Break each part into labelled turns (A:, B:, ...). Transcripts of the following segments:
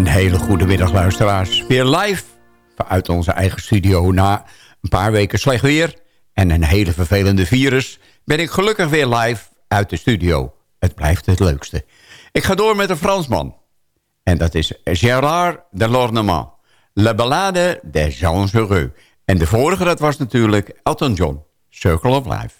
A: Een hele goede middag luisteraars. Weer live uit onze eigen studio na een paar weken slecht weer... en een hele vervelende virus... ben ik gelukkig weer live uit de studio. Het blijft het leukste. Ik ga door met een Fransman. En dat is Gérard de Lornement. La Ballade des gens heureux. En de vorige dat was natuurlijk Elton John. Circle of Life.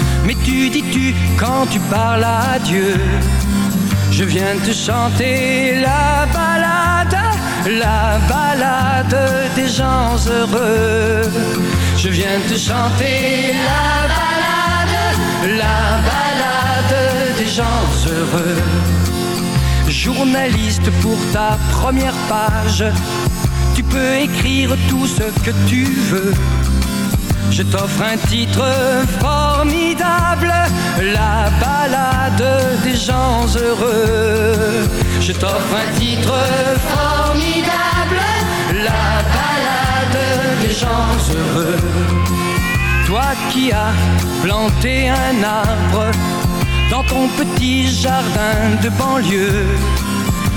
B: tu dis tu quand tu parles à Dieu? Je viens te chanter la balade, la balade des gens heureux. Je viens te chanter la balade, la balade des gens heureux. Journaliste pour ta première page, tu peux écrire tout ce que tu veux je t'offre un titre formidable, la balade des gens heureux. Je t'offre un titre formidable, la balade des gens heureux. Toi qui as planté un arbre dans ton petit jardin de banlieue,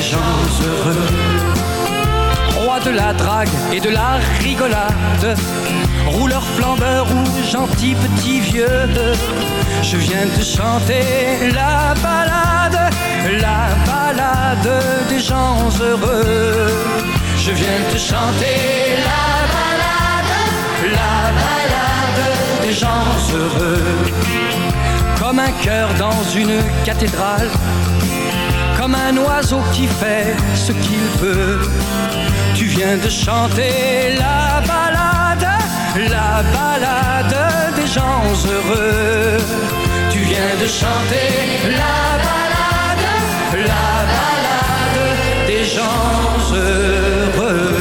B: des gens heureux. Roi de la drague et de la rigolade, rouleur flambeur ou gentil petit vieux. Je viens te chanter la balade, la balade des gens heureux. Je viens te chanter la balade, la balade des gens heureux. Comme un cœur dans une cathédrale, comme un oiseau qui fait ce qu'il peut. Tu viens de chanter la balade, la balade des gens heureux. Tu viens de chanter la balade, la balade des gens heureux.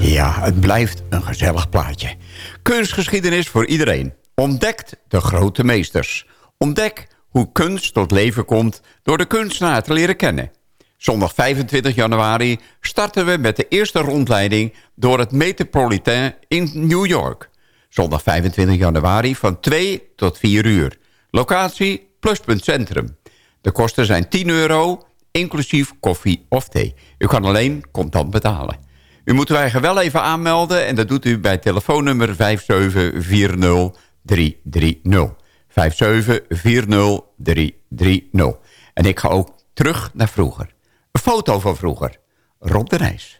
A: Ja, het blijft een gezellig plaatje. Kunstgeschiedenis voor iedereen. Ontdekt de grote meesters. Ontdek hoe kunst tot leven komt door de kunstenaar te leren kennen. Zondag 25 januari starten we met de eerste rondleiding door het Metropolitain in New York. Zondag 25 januari van 2 tot 4 uur. Locatie Pluspunt Centrum. De kosten zijn 10 euro, inclusief koffie of thee. U kan alleen contant betalen. U moet wij wel even aanmelden en dat doet u bij telefoonnummer 5740330. 5740330. En ik ga ook terug naar vroeger. Een foto van vroeger. Rob de Reis.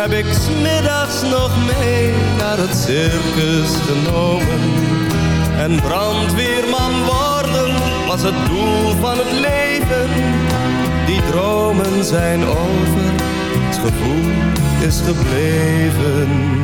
C: heb ik smiddags nog mee naar het circus genomen. En brandweerman worden was het doel van het leven. Die dromen zijn over, het gevoel is gebleven.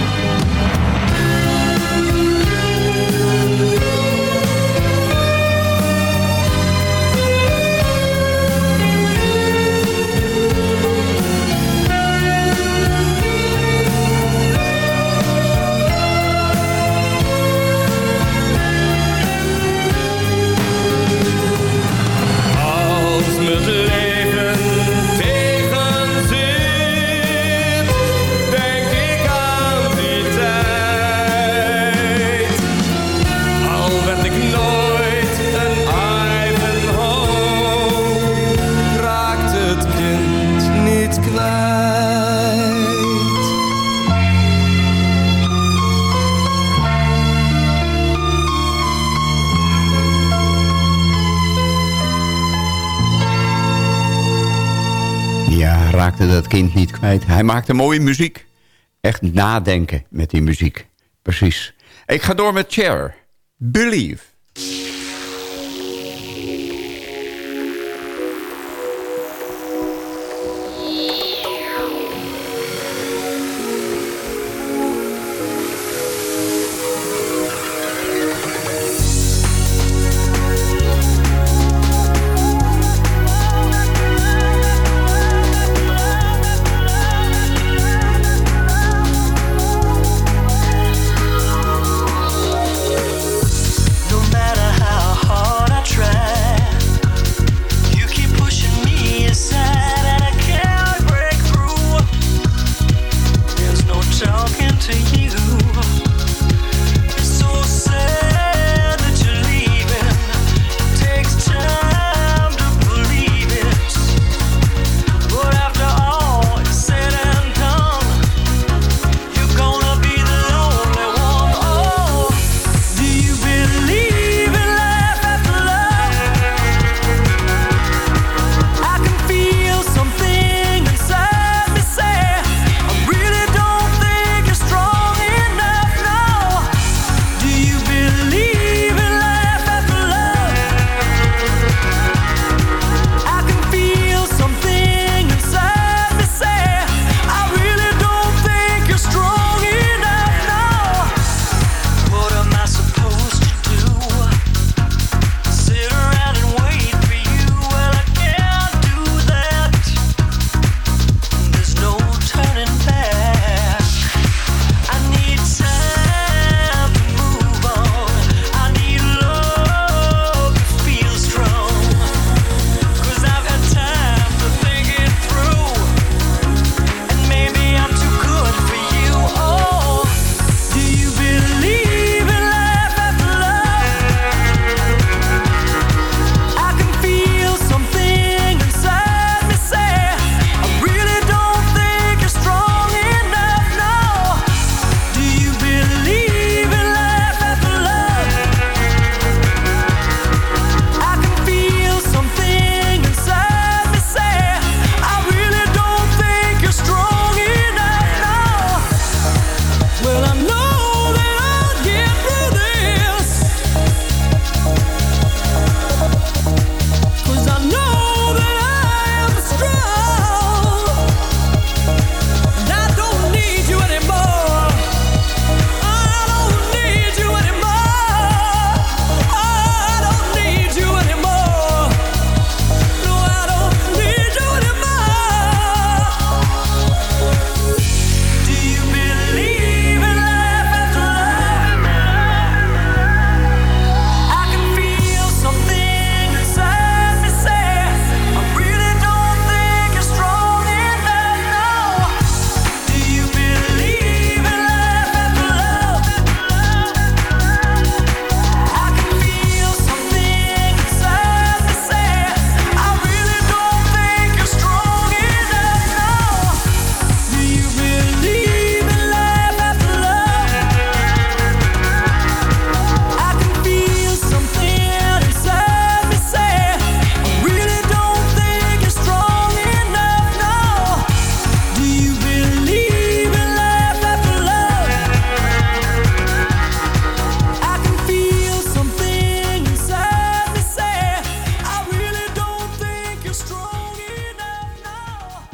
A: dat kind niet kwijt. Hij maakte mooie muziek. Echt nadenken met die muziek. Precies. Ik ga door met Cher. Believe.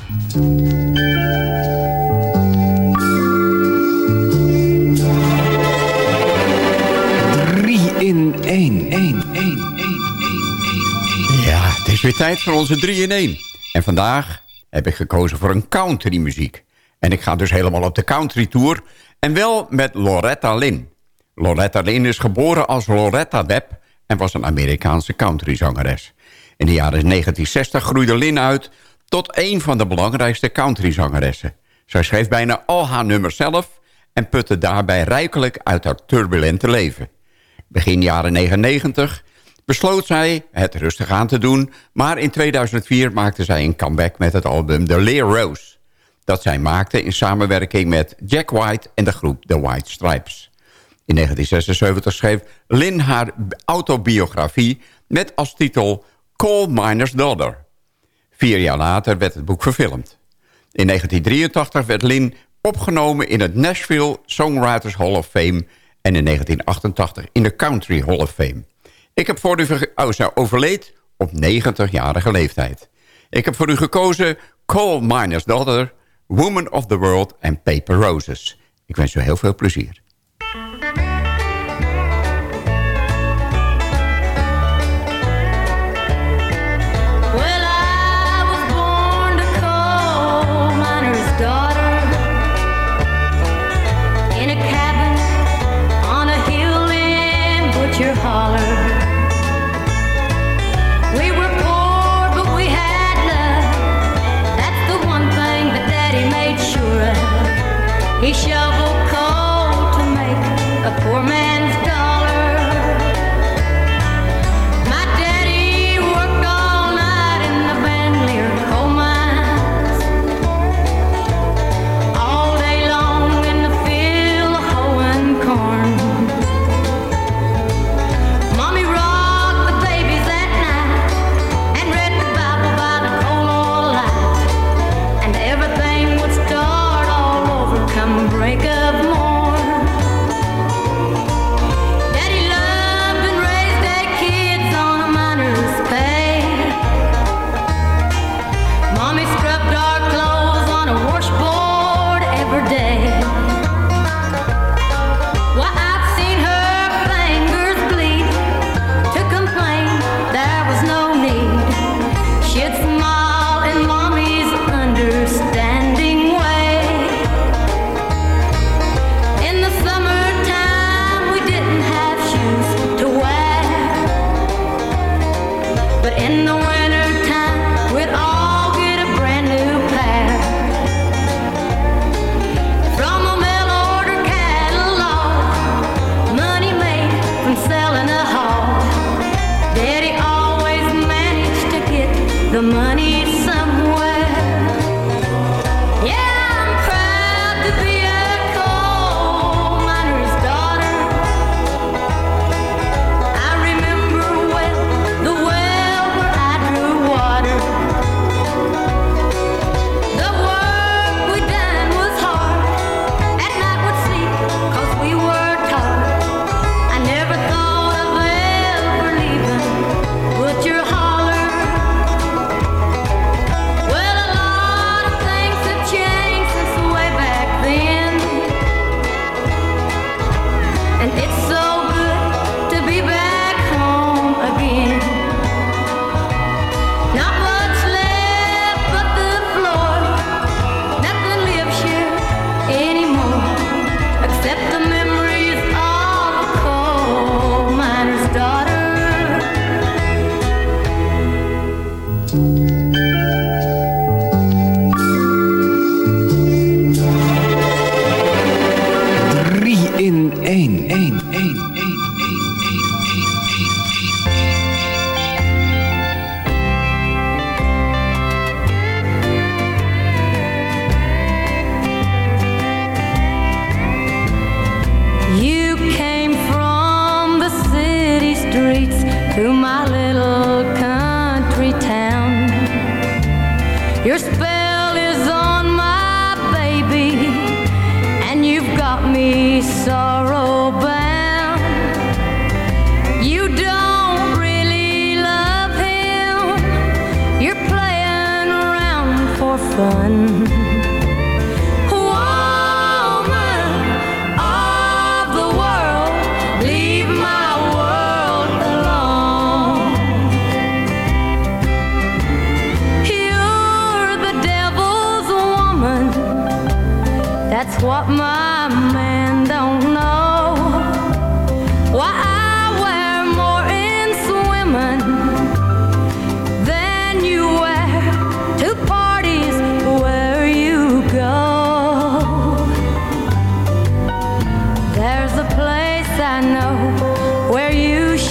D: In 1. 1, 1, 1, 1, Ja, het is weer tijd voor onze 3 in 1. En vandaag heb ik gekozen voor een country muziek. En ik ga dus helemaal op de country tour. En wel met Loretta Lynn. Loretta Lynn is geboren als Loretta Webb... en was een Amerikaanse countryzangeres. In de jaren 1960 groeide Lynn uit tot een van de belangrijkste countryzangeressen. Zij schreef bijna al haar nummers zelf... en putte daarbij rijkelijk uit haar turbulente leven. Begin jaren 99 besloot zij het rustig aan te doen... maar in 2004 maakte zij een comeback met het album The Lear Rose... dat zij maakte in samenwerking met Jack White en de groep The White Stripes. In 1976 schreef Lynn haar autobiografie met als titel Coal Miner's Daughter. Vier jaar later werd het boek verfilmd. In 1983 werd Lynn opgenomen in het Nashville Songwriters Hall of Fame... en in 1988 in de Country Hall of Fame. Ik heb voor u oh, overleed op 90-jarige leeftijd. Ik heb voor u gekozen Coal Miner's Daughter, Woman of the World en Paper Roses. Ik wens u heel veel plezier. Asia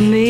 D: me.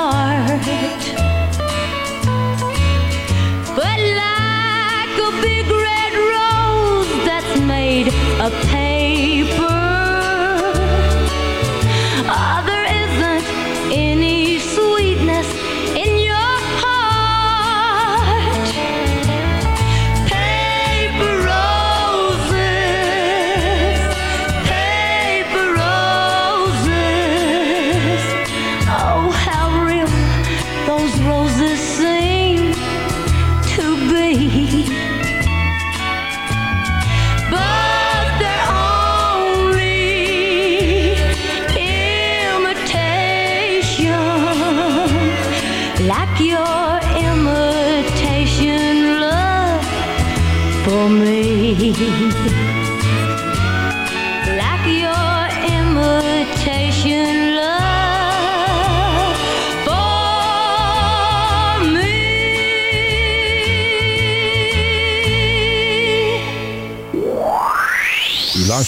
D: heart. But like a big red rose that's
E: made of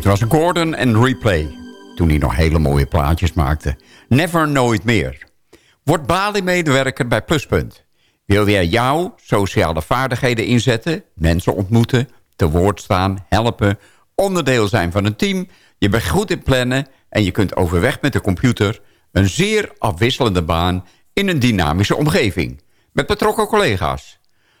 F: Dit was
A: Gordon en Replay, toen hij nog hele mooie plaatjes maakte. Never Nooit Meer. Word Bali-medewerker bij Pluspunt. Wil jij jouw sociale vaardigheden inzetten, mensen ontmoeten, te woord staan, helpen, onderdeel zijn van een team, je bent goed in plannen en je kunt overweg met de computer een zeer afwisselende baan in een dynamische omgeving, met betrokken collega's.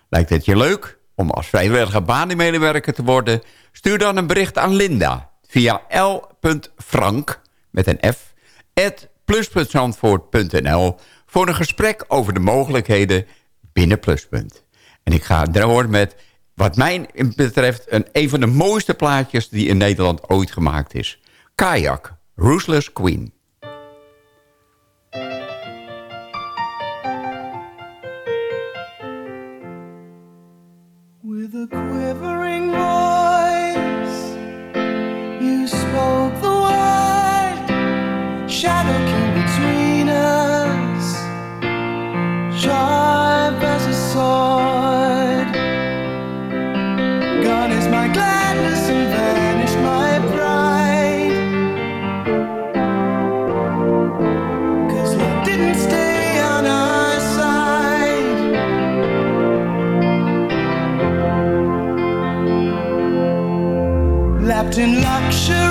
A: Lijkt het je leuk om als vrijwillige baanmedewerker te worden? Stuur dan een bericht aan Linda via l.frank, met een f, at plus.zandvoort.nl voor een gesprek over de mogelijkheden binnen Pluspunt. En ik ga door met, wat mij betreft, een, een van de mooiste plaatjes die in Nederland ooit gemaakt is. Kajak, Ruthless Queen.
G: in luxury.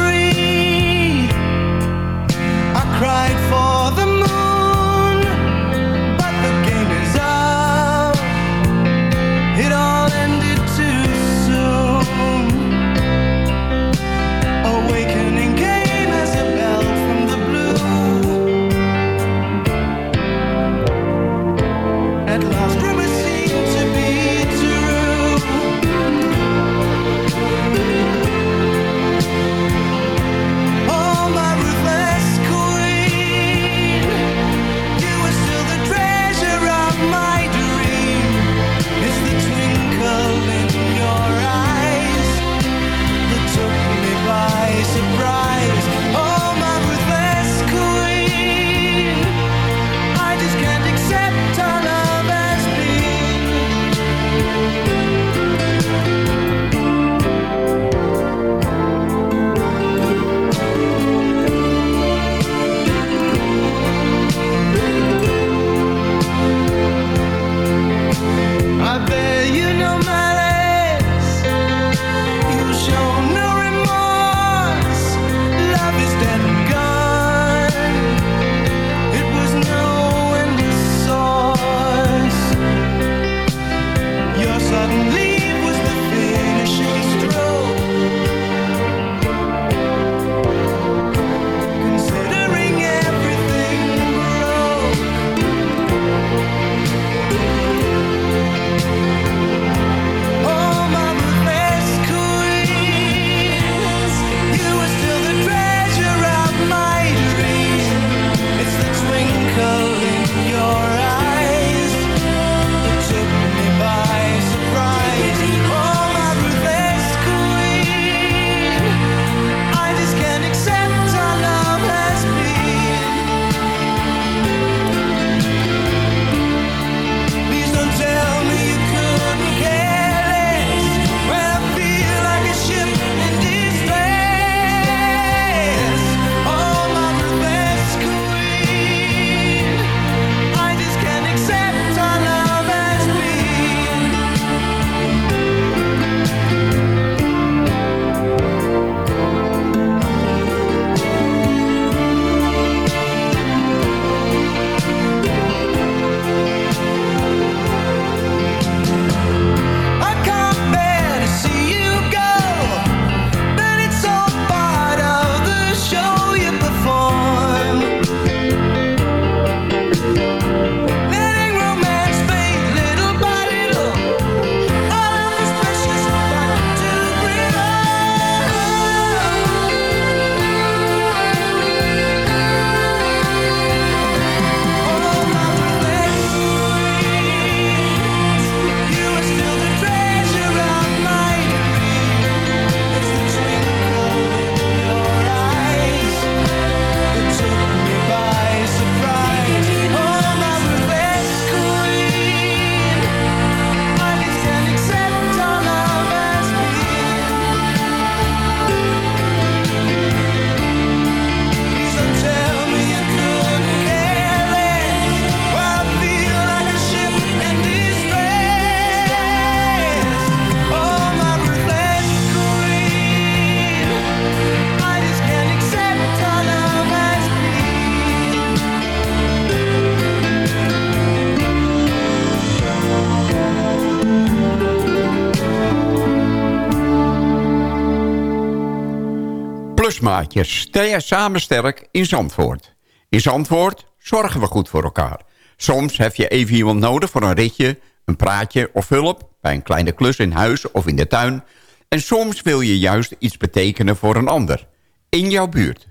A: Plusmaatjes, sterk samen sterk in Zandvoort. In Zandvoort zorgen we goed voor elkaar. Soms heb je even iemand nodig voor een ritje, een praatje of hulp... bij een kleine klus in huis of in de tuin. En soms wil je juist iets betekenen voor een ander. In jouw buurt.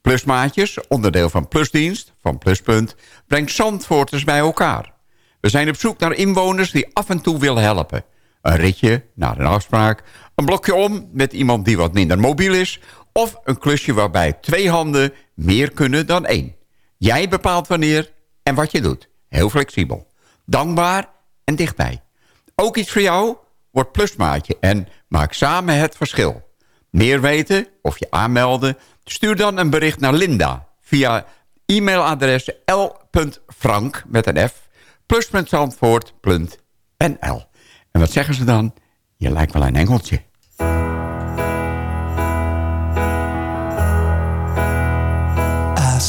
A: Plusmaatjes, onderdeel van Plusdienst, van Pluspunt... brengt Zandvoorters bij elkaar. We zijn op zoek naar inwoners die af en toe willen helpen. Een ritje, naar een afspraak... een blokje om met iemand die wat minder mobiel is... of een klusje waarbij twee handen meer kunnen dan één. Jij bepaalt wanneer en wat je doet. Heel flexibel. Dankbaar en dichtbij. Ook iets voor jou? Word plusmaatje en maak samen het verschil. Meer weten of je aanmelden? Stuur dan een bericht naar Linda via e-mailadres l.frank met een f plus.zandvoort.nl En wat zeggen ze dan? Je lijkt wel een engeltje.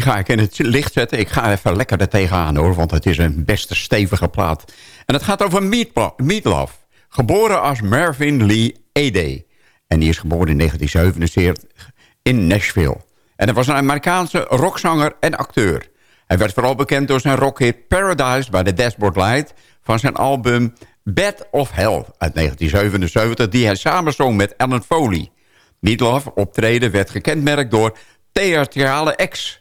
A: Wie ga ik in het licht zetten? Ik ga even lekker er tegenaan hoor, want het is een beste stevige plaat. En het gaat over Meatlo- Meatloaf. Geboren als Marvin Lee Ede. En die is geboren in 1977 in Nashville. En hij was een Amerikaanse rockzanger en acteur. Hij werd vooral bekend door zijn rockhit Paradise by the Dashboard Light... van zijn album Bed of Hell uit 1977... die hij samenzong met Alan Foley. Meatloaf optreden werd gekenmerkt door theatrale acts.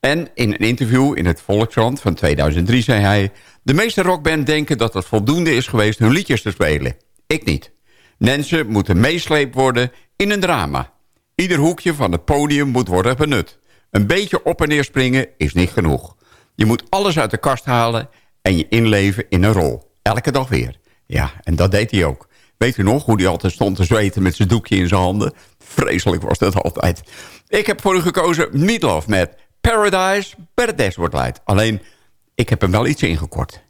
A: En in een interview in het Volkskrant van 2003 zei hij... de meeste rockband denken dat het voldoende is geweest hun liedjes te spelen. Ik niet. Mensen moeten meesleept worden in een drama. Ieder hoekje van het podium moet worden benut. Een beetje op en neer springen is niet genoeg. Je moet alles uit de kast halen en je inleven in een rol. Elke dag weer. Ja, en dat deed hij ook. Weet u nog hoe hij altijd stond te zweten met zijn doekje in zijn handen? Vreselijk was dat altijd. Ik heb voor u gekozen Meatloaf met Paradise by the Light. Alleen, ik heb hem wel iets ingekort.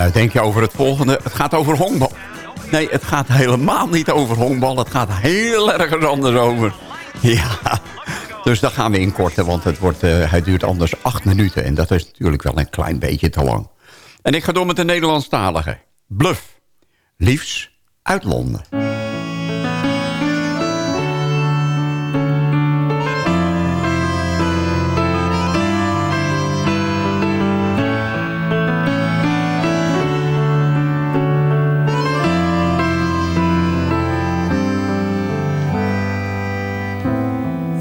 A: Nou denk je over het volgende. Het gaat over honkbal. Nee, het gaat helemaal niet over honkbal. Het gaat heel ergens anders over. Ja, dus dat gaan we inkorten, want het, wordt, eh, het duurt anders acht minuten. En dat is natuurlijk wel een klein beetje te lang. En ik ga door met de Nederlandstalige. Bluff. Liefs uit Londen.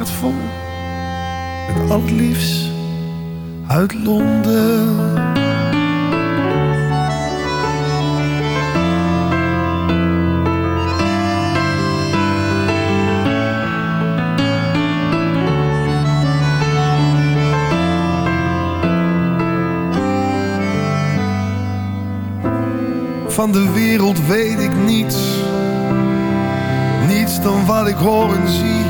H: Hart vol met al het uit Londen. Van de wereld weet ik niets. Niets dan wat ik hoor en zie.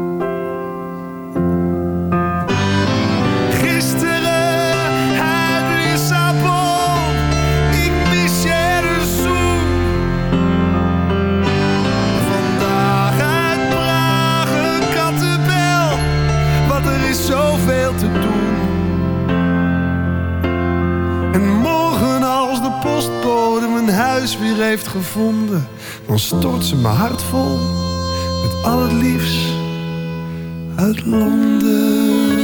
H: Heeft gevonden, dan stort ze mijn hart vol met al het liefst uit Londen.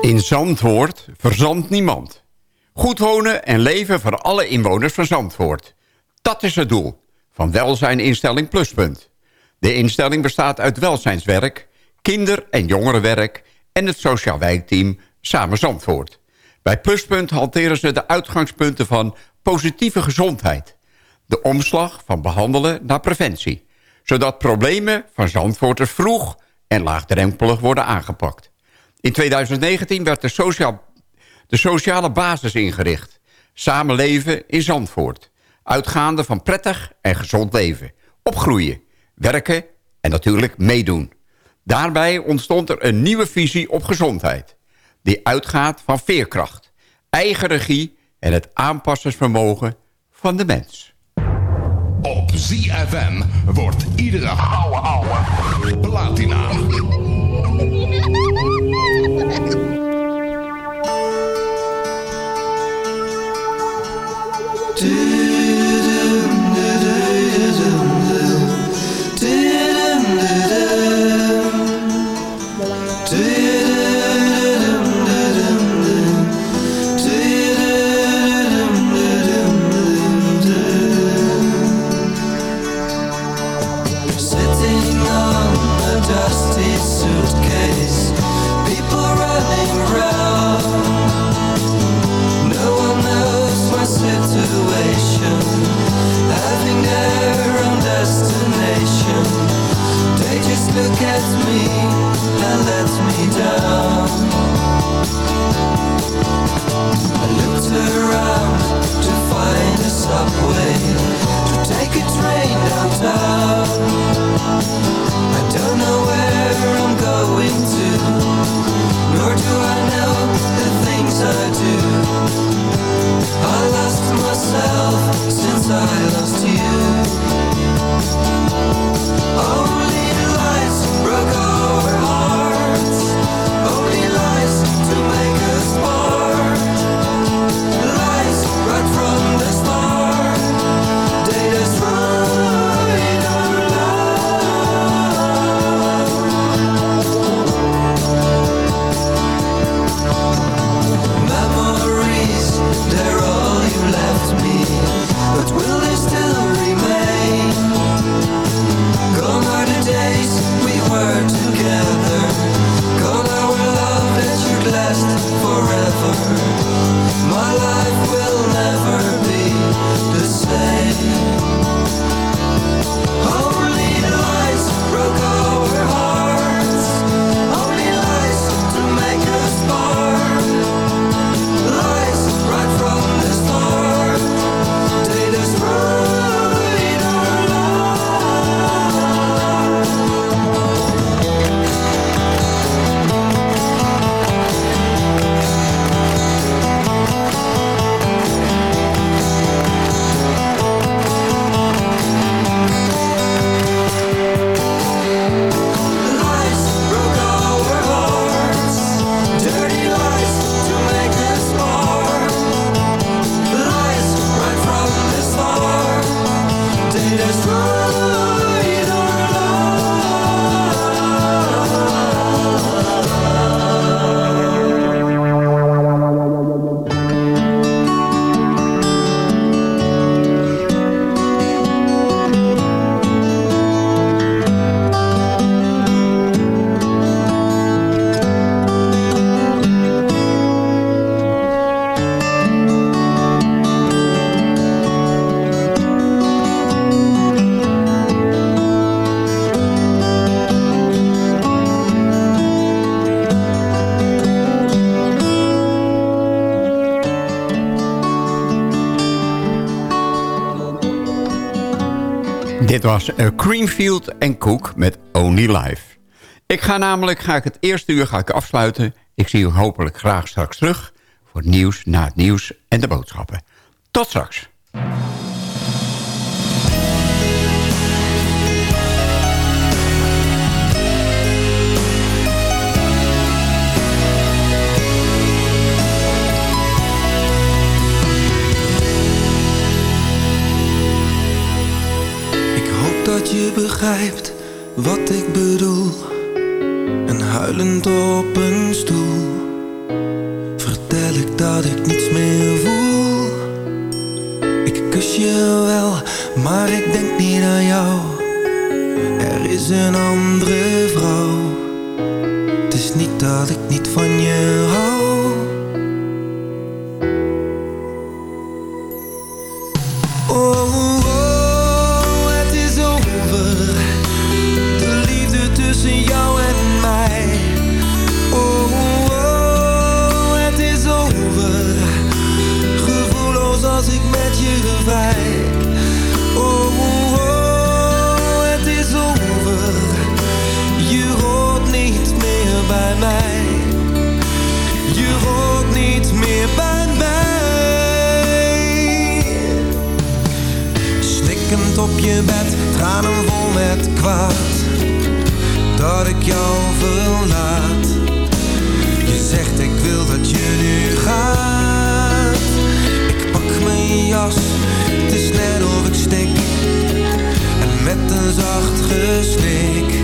A: In Zandvoort verzandt niemand. Goed wonen en leven voor alle inwoners van Zandvoort. Dat is het doel van Welzijninstelling Pluspunt. De instelling bestaat uit welzijnswerk, kinder- en jongerenwerk... en het sociaal wijkteam Samen Zandvoort. Bij Pluspunt hanteren ze de uitgangspunten van positieve gezondheid. De omslag van behandelen naar preventie. Zodat problemen van Zandvoorters vroeg en laagdrempelig worden aangepakt. In 2019 werd de, sociaal, de sociale basis ingericht. Samenleven in Zandvoort. Uitgaande van prettig en gezond leven. Opgroeien, werken en natuurlijk meedoen. Daarbij ontstond er een nieuwe visie op gezondheid. Die uitgaat van veerkracht, eigen regie en het aanpassingsvermogen van de mens.
I: Op ZFM wordt iedere ouwe ouwe platina.
A: teu Creamfield en Cook met Only Life. Ik ga namelijk, ga ik het eerste uur ga ik afsluiten. Ik zie u hopelijk graag straks terug voor nieuws, na het nieuws en de boodschappen. Tot straks.
G: Dat je begrijpt wat ik bedoel. En huilend op een stoel vertel ik dat ik niets meer voel. Ik kus je wel, maar ik denk niet aan jou. Er is een andere vrouw. Het is niet dat ik niet van je hou. Op je bed, tranen vol met kwaad Dat ik jou verlaat. Je zegt ik wil dat je nu gaat. Ik pak mijn jas, het is net of ik stik En met een zacht gesnik